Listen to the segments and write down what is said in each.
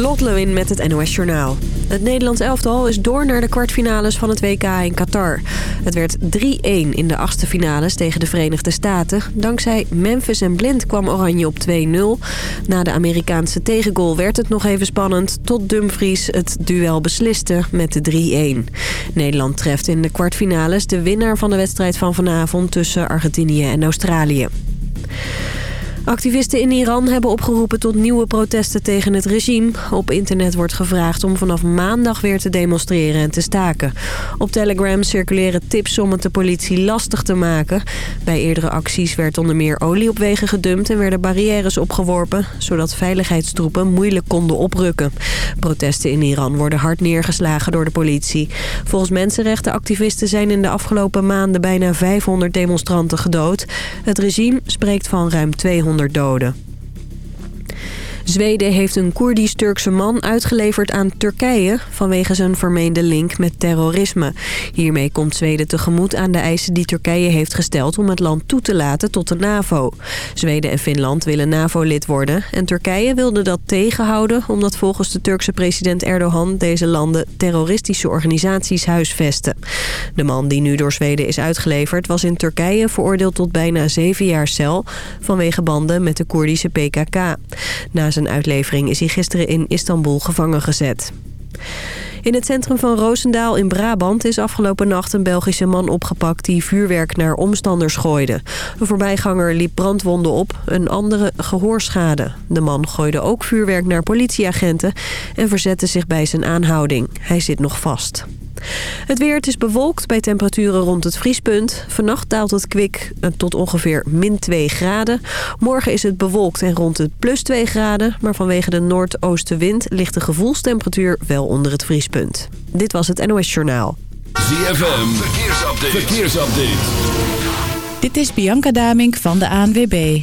Lot Lewin met het NOS Journaal. Het Nederlands elftal is door naar de kwartfinales van het WK in Qatar. Het werd 3-1 in de achtste finales tegen de Verenigde Staten. Dankzij Memphis en Blind kwam Oranje op 2-0. Na de Amerikaanse tegengoal werd het nog even spannend... tot Dumfries het duel besliste met de 3-1. Nederland treft in de kwartfinales de winnaar van de wedstrijd van vanavond... tussen Argentinië en Australië. Activisten in Iran hebben opgeroepen tot nieuwe protesten tegen het regime. Op internet wordt gevraagd om vanaf maandag weer te demonstreren en te staken. Op Telegram circuleren tips om het de politie lastig te maken. Bij eerdere acties werd onder meer olie op wegen gedumpt en werden barrières opgeworpen... zodat veiligheidstroepen moeilijk konden oprukken. Protesten in Iran worden hard neergeslagen door de politie. Volgens mensenrechtenactivisten zijn in de afgelopen maanden bijna 500 demonstranten gedood. Het regime spreekt van ruim 200 doden. Zweden heeft een Koerdisch-Turkse man uitgeleverd aan Turkije... vanwege zijn vermeende link met terrorisme. Hiermee komt Zweden tegemoet aan de eisen die Turkije heeft gesteld... om het land toe te laten tot de NAVO. Zweden en Finland willen NAVO-lid worden... en Turkije wilde dat tegenhouden... omdat volgens de Turkse president Erdogan... deze landen terroristische organisaties huisvesten. De man die nu door Zweden is uitgeleverd... was in Turkije veroordeeld tot bijna zeven jaar cel... vanwege banden met de Koerdische PKK. Na uitlevering is hij gisteren in Istanbul gevangen gezet. In het centrum van Roosendaal in Brabant is afgelopen nacht een Belgische man opgepakt die vuurwerk naar omstanders gooide. Een voorbijganger liep brandwonden op, een andere gehoorschade. De man gooide ook vuurwerk naar politieagenten en verzette zich bij zijn aanhouding. Hij zit nog vast. Het weer, het is bewolkt bij temperaturen rond het vriespunt. Vannacht daalt het kwik eh, tot ongeveer min 2 graden. Morgen is het bewolkt en rond het plus 2 graden. Maar vanwege de noordoostenwind ligt de gevoelstemperatuur wel onder het vriespunt. Dit was het NOS Journaal. ZFM, verkeersupdate. verkeersupdate. Dit is Bianca Damink van de ANWB.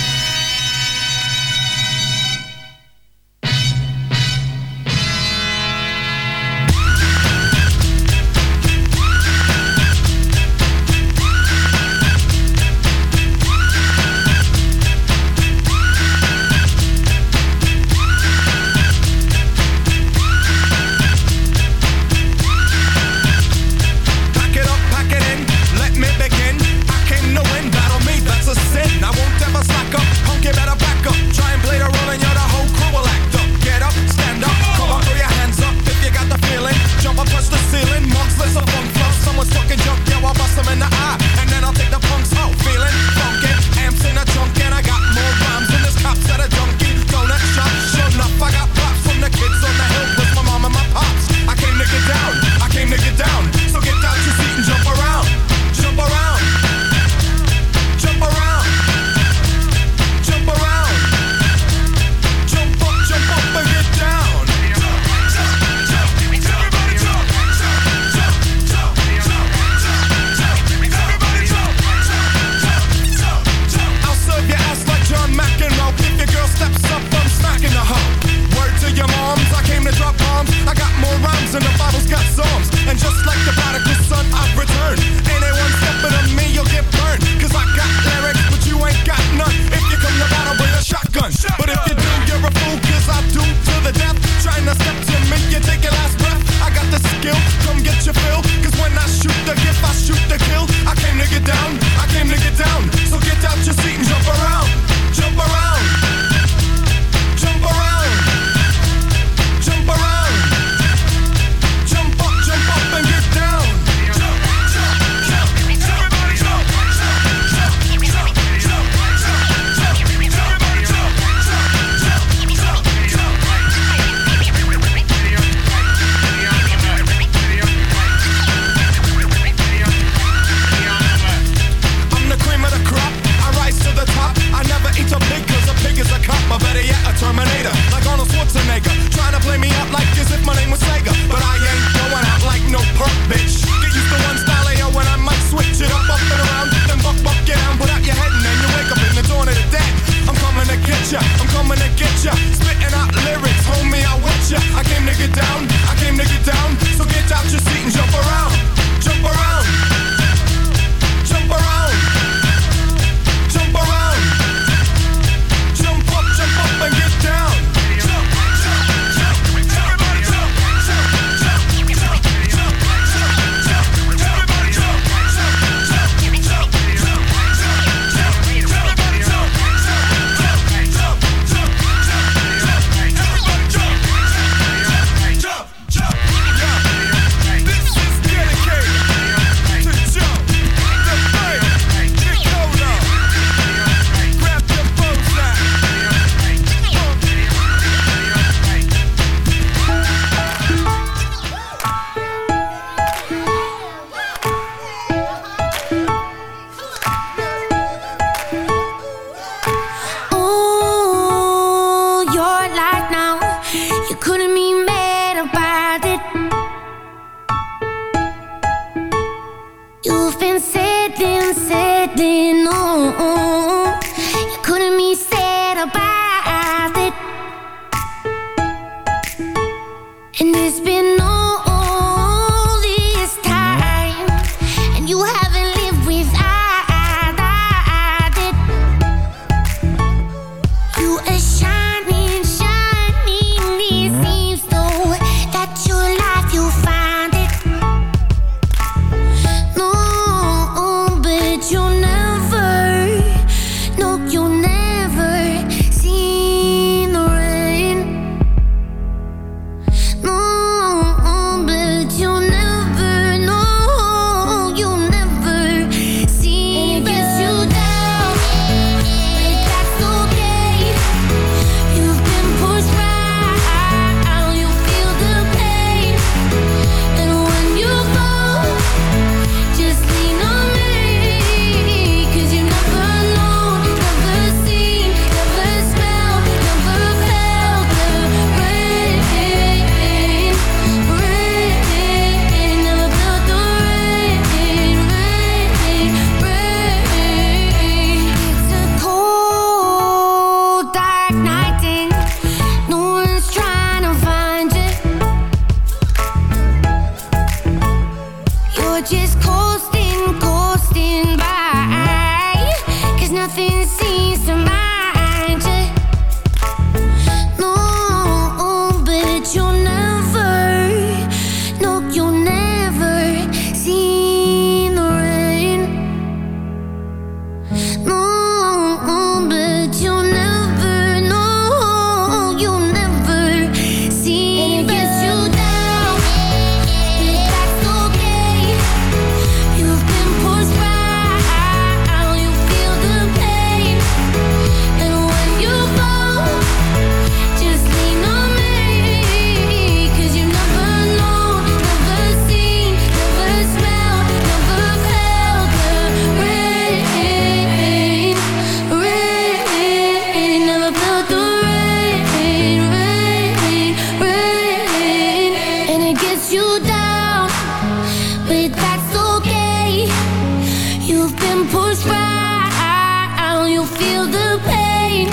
pushed by, you'll feel the pain.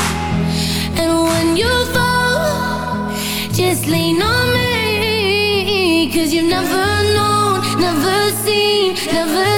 And when you fall, just lean on me. Cause you've never known, never seen, never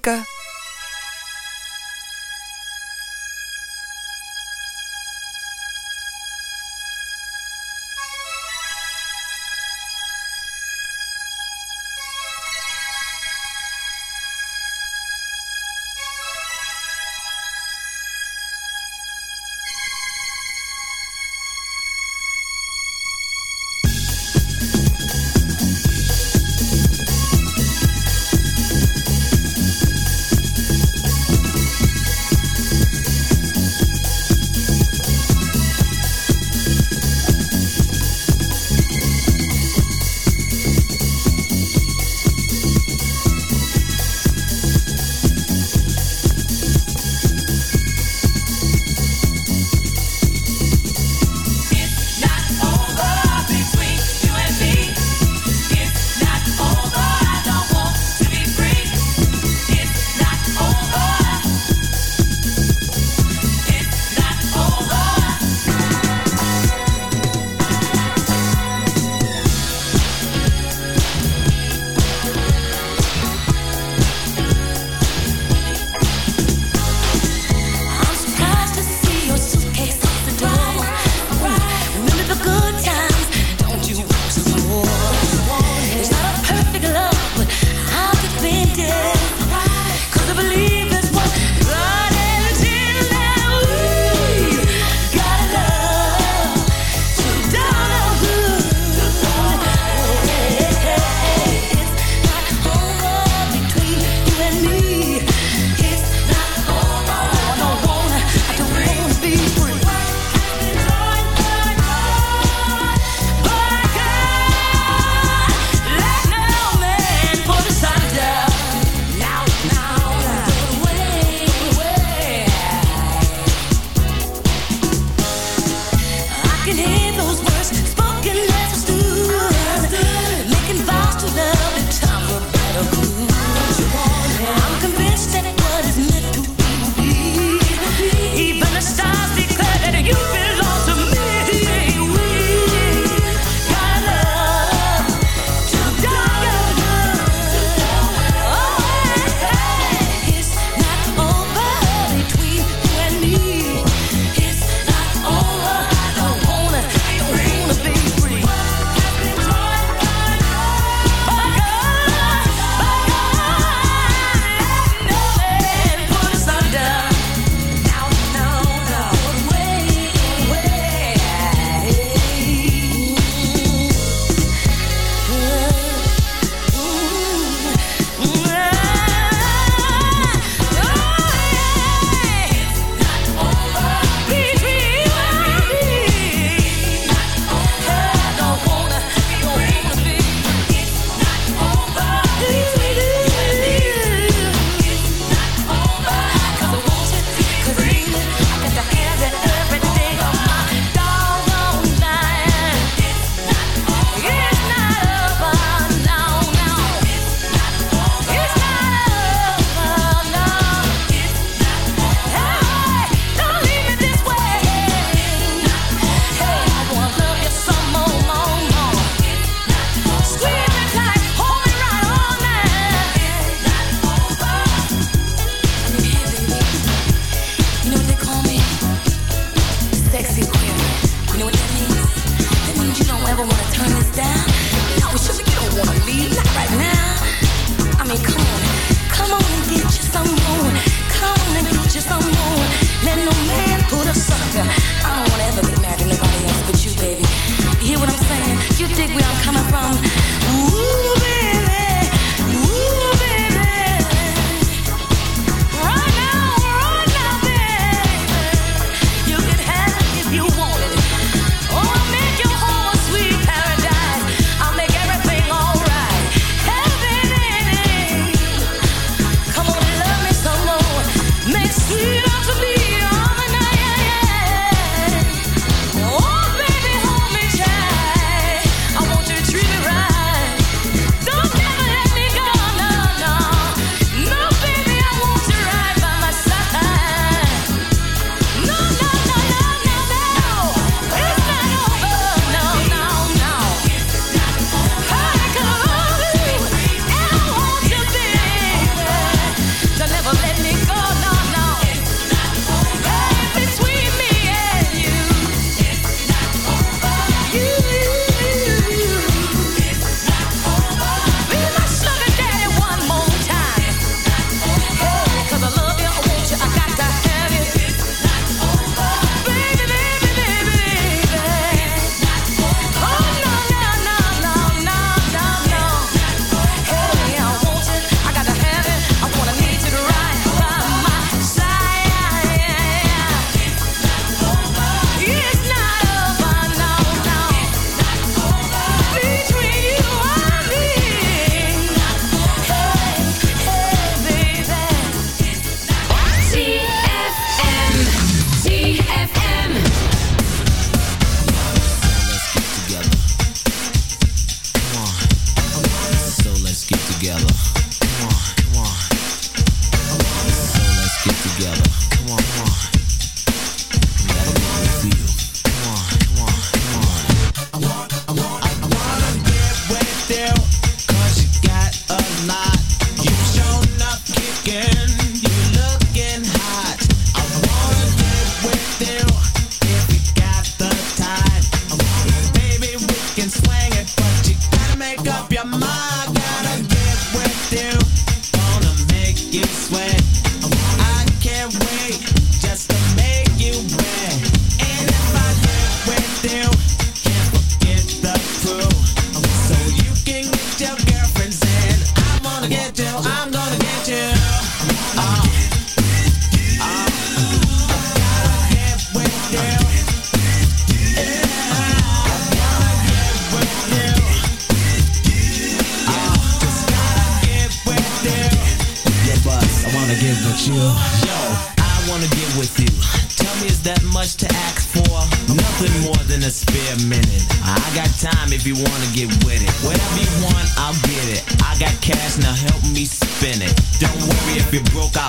kijken.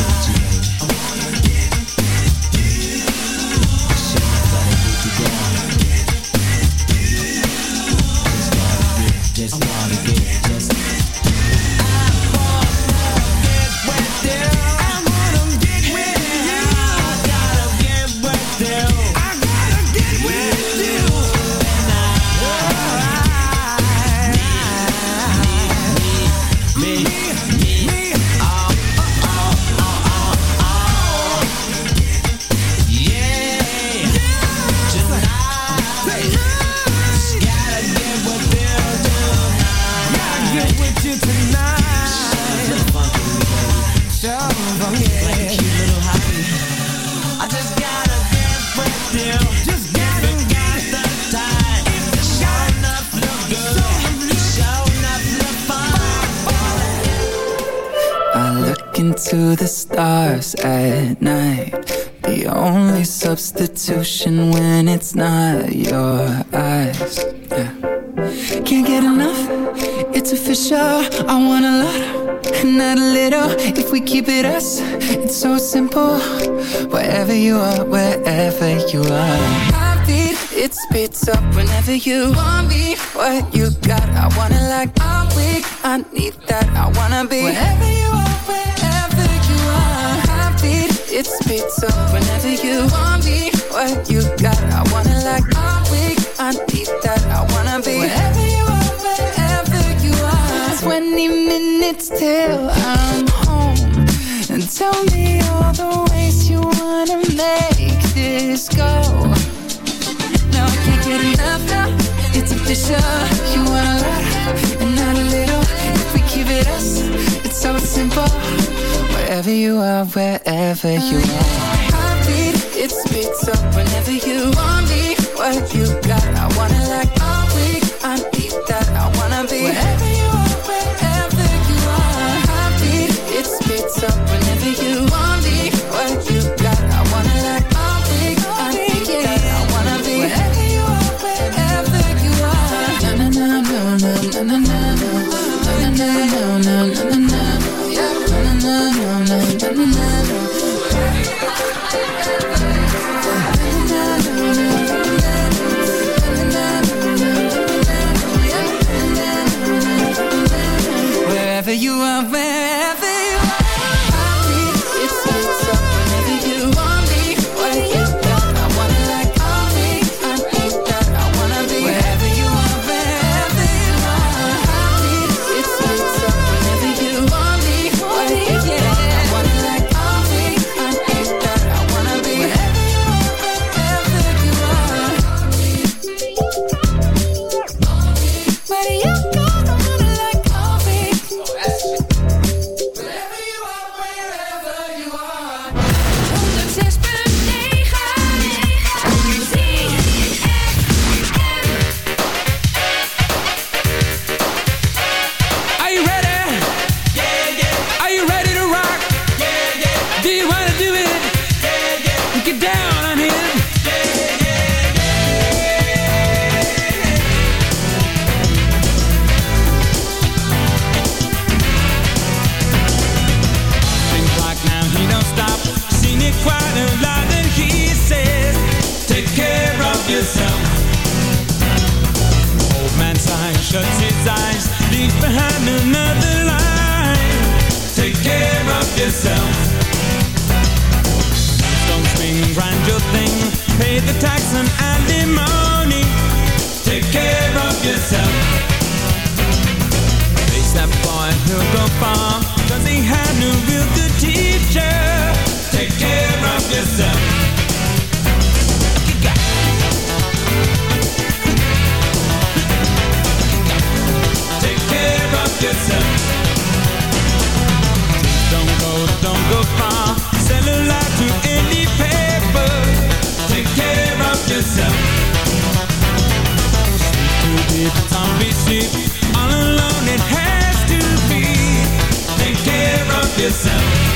to do. we keep it us? It's so simple. Wherever you are, wherever you are. I beat, it spits up whenever you want me. What you got, I wanna like. I'm weak, I need that, I wanna be. Wherever you are, wherever you are. I beat, it spits up whenever you want me. What you got, I wanna like. I'm weak, I need that, I wanna be. Wherever minutes till I'm home. And tell me all the ways you wanna make this go. Now I can't get enough now It's official. You want a lot and not a little. If we give it us, it's so simple. Wherever you are, wherever you are. Heartbeat, it's speaks up whenever you want me. What you got, I wanna like the tax and yourself.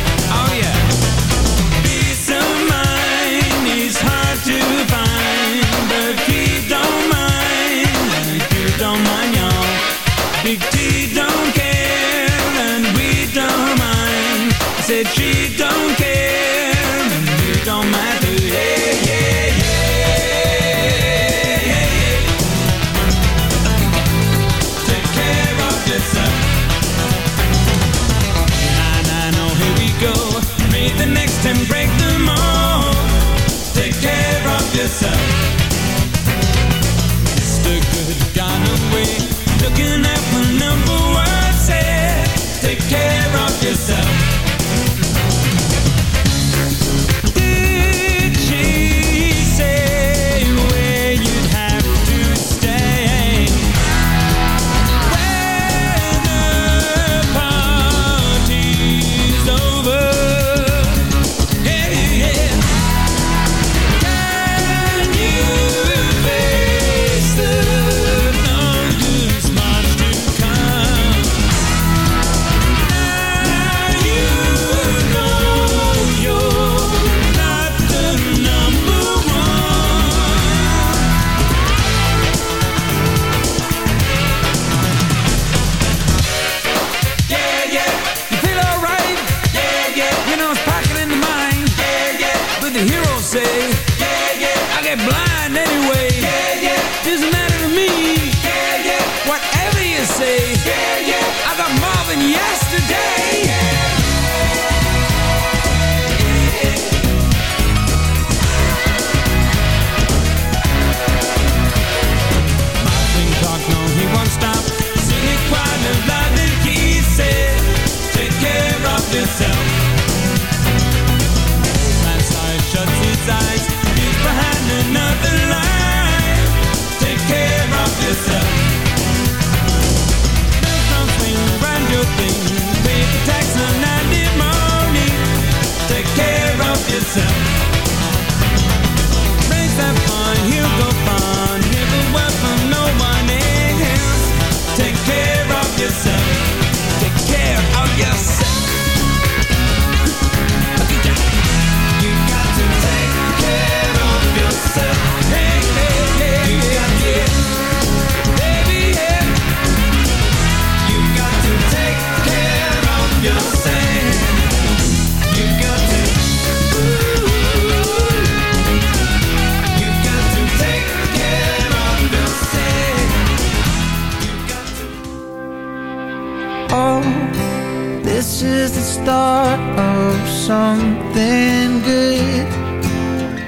something good.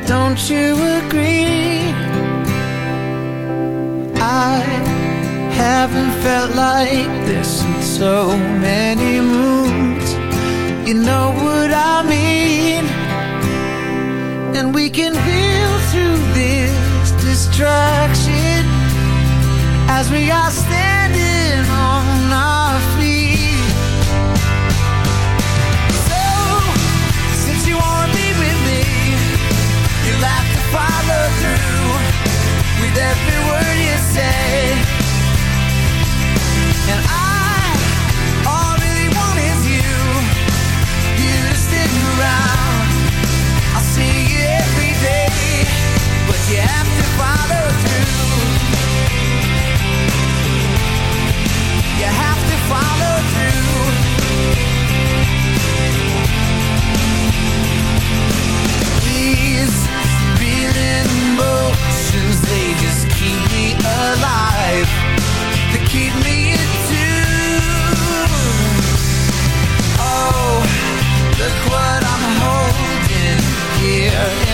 Don't you agree? I haven't felt like this in so many moons. You know what I mean? And we can feel through this distraction as we are standing. word you say. what I'm holding here.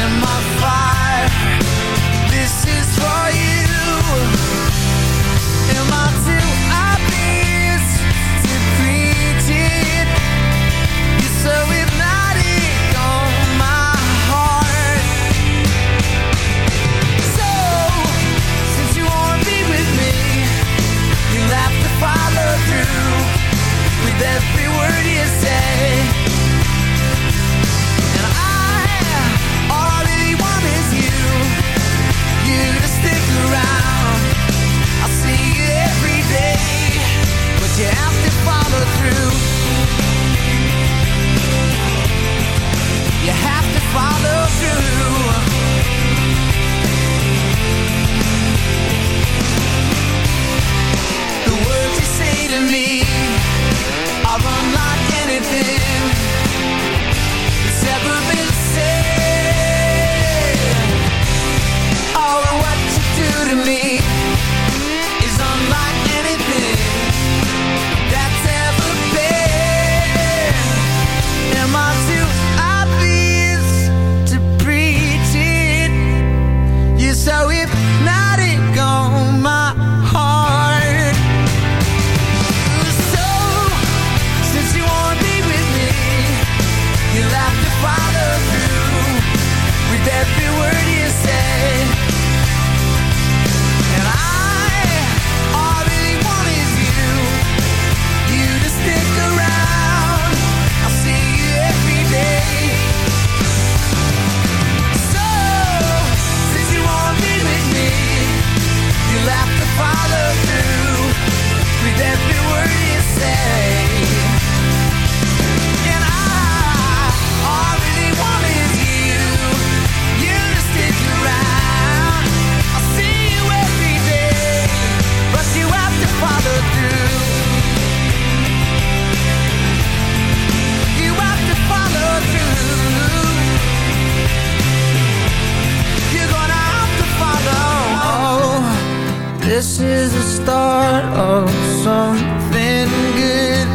the start of something good.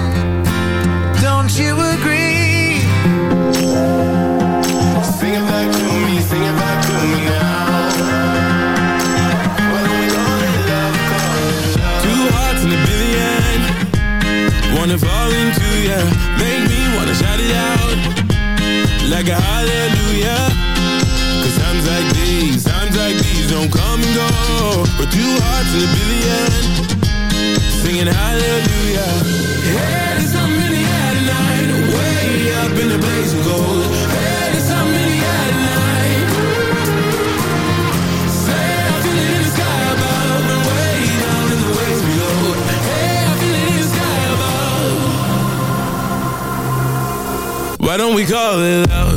Don't you agree? Sing it back to me, sing it back to me now. Love, Two hearts in a billion. Wanna fall into, yeah Make me wanna shout it out. Like a hallelujah We're two hearts in a billion. Singing hallelujah. Head is in the air tonight. Way up in the blazing gold. Head is in the air tonight. Say I feel it in the sky above. And way down in the waves below Hey, I feel it in the sky above. Why don't we call it out?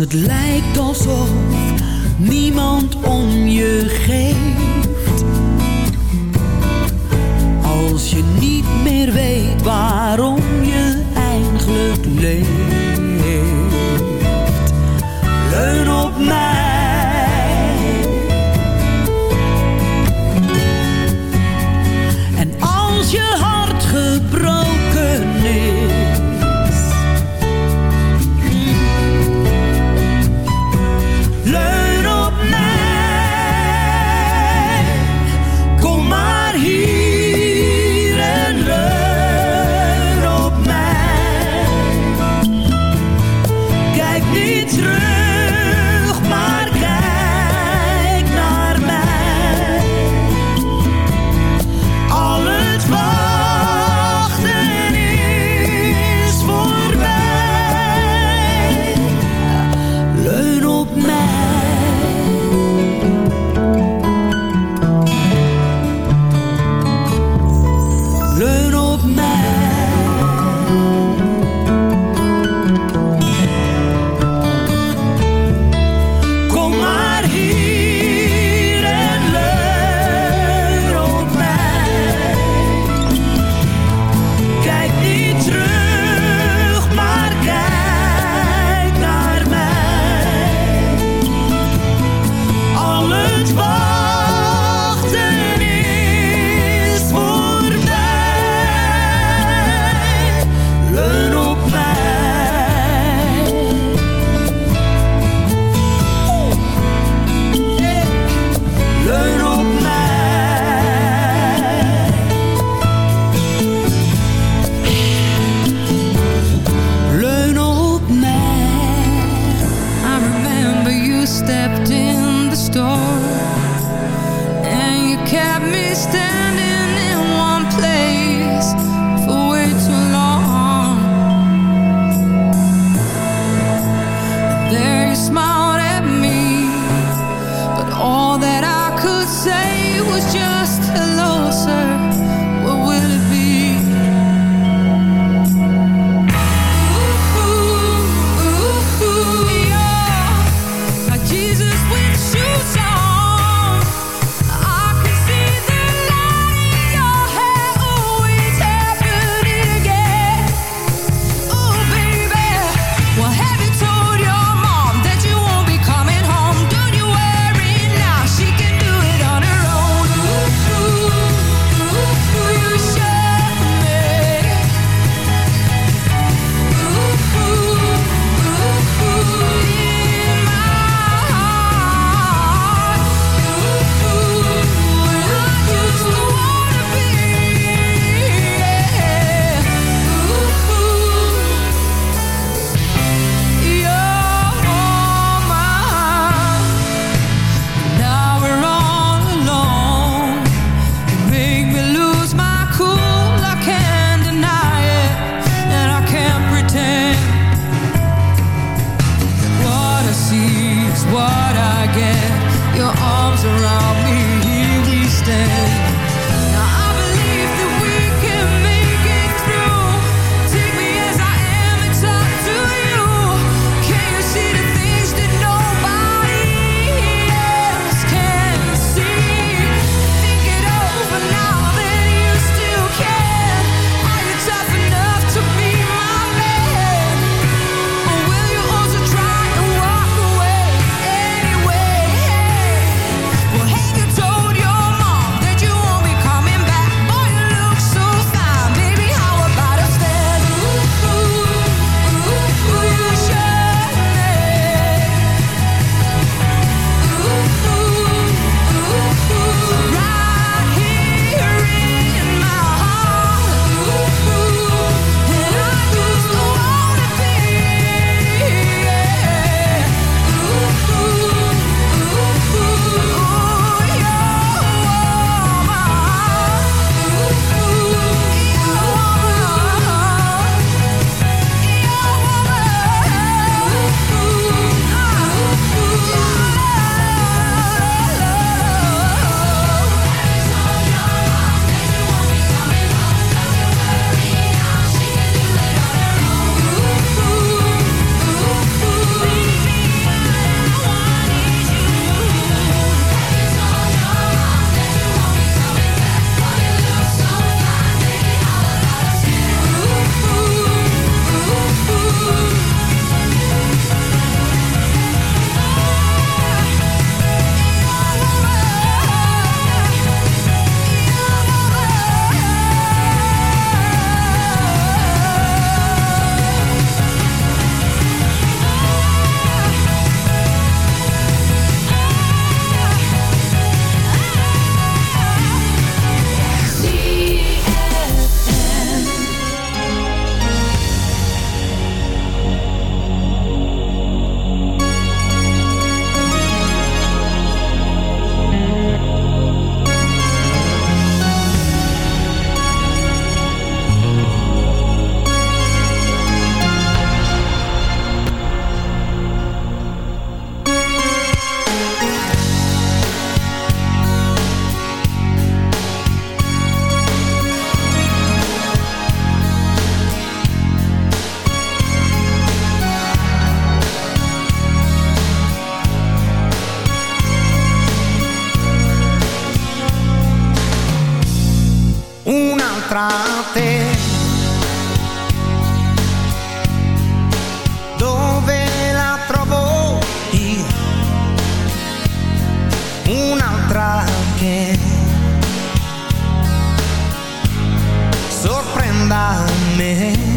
het lijkt. Che sorprenda me.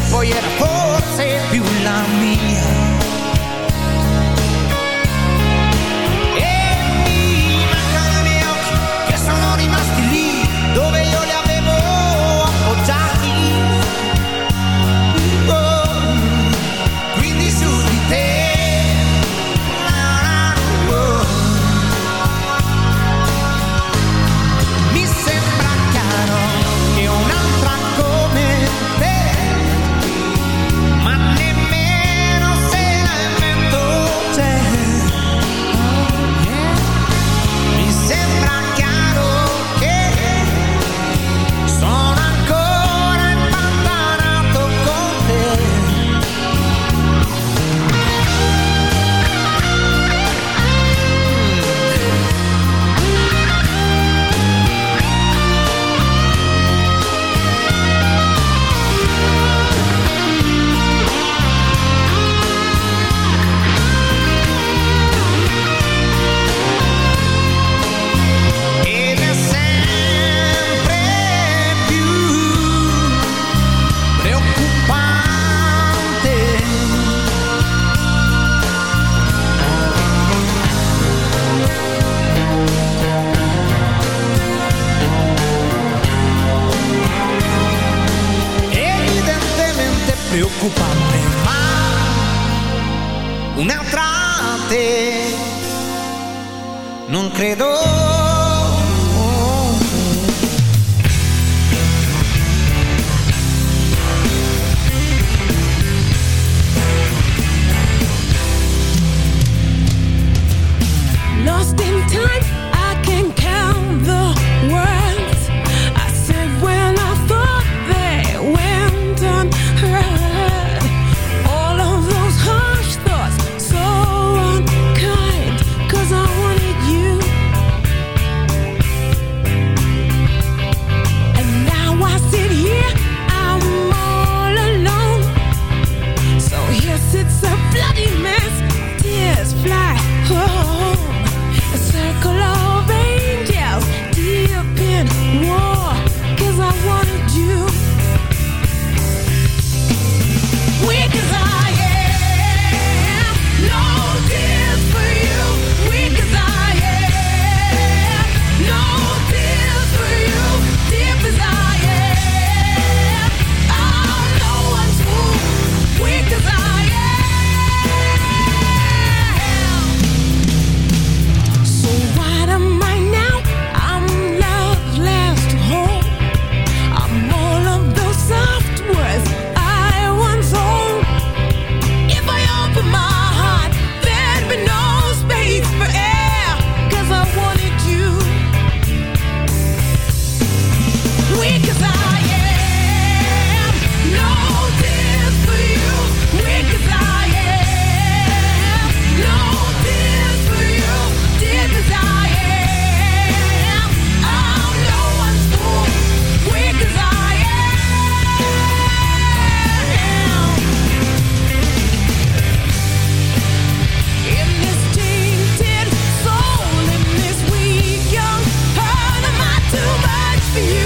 for you. to hold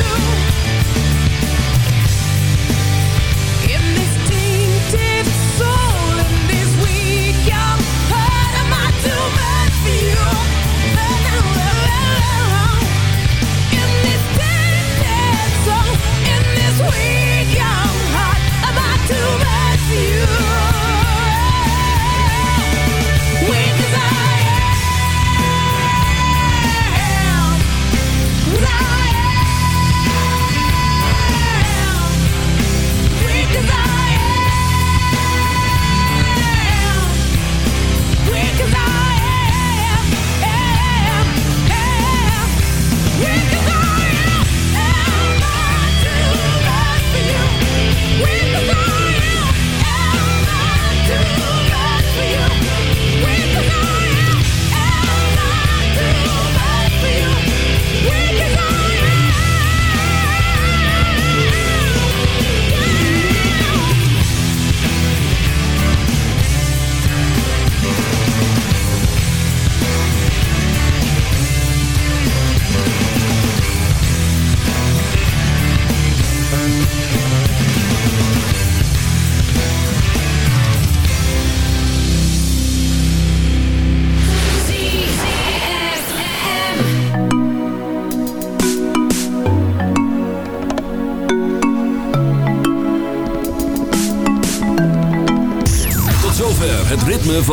You.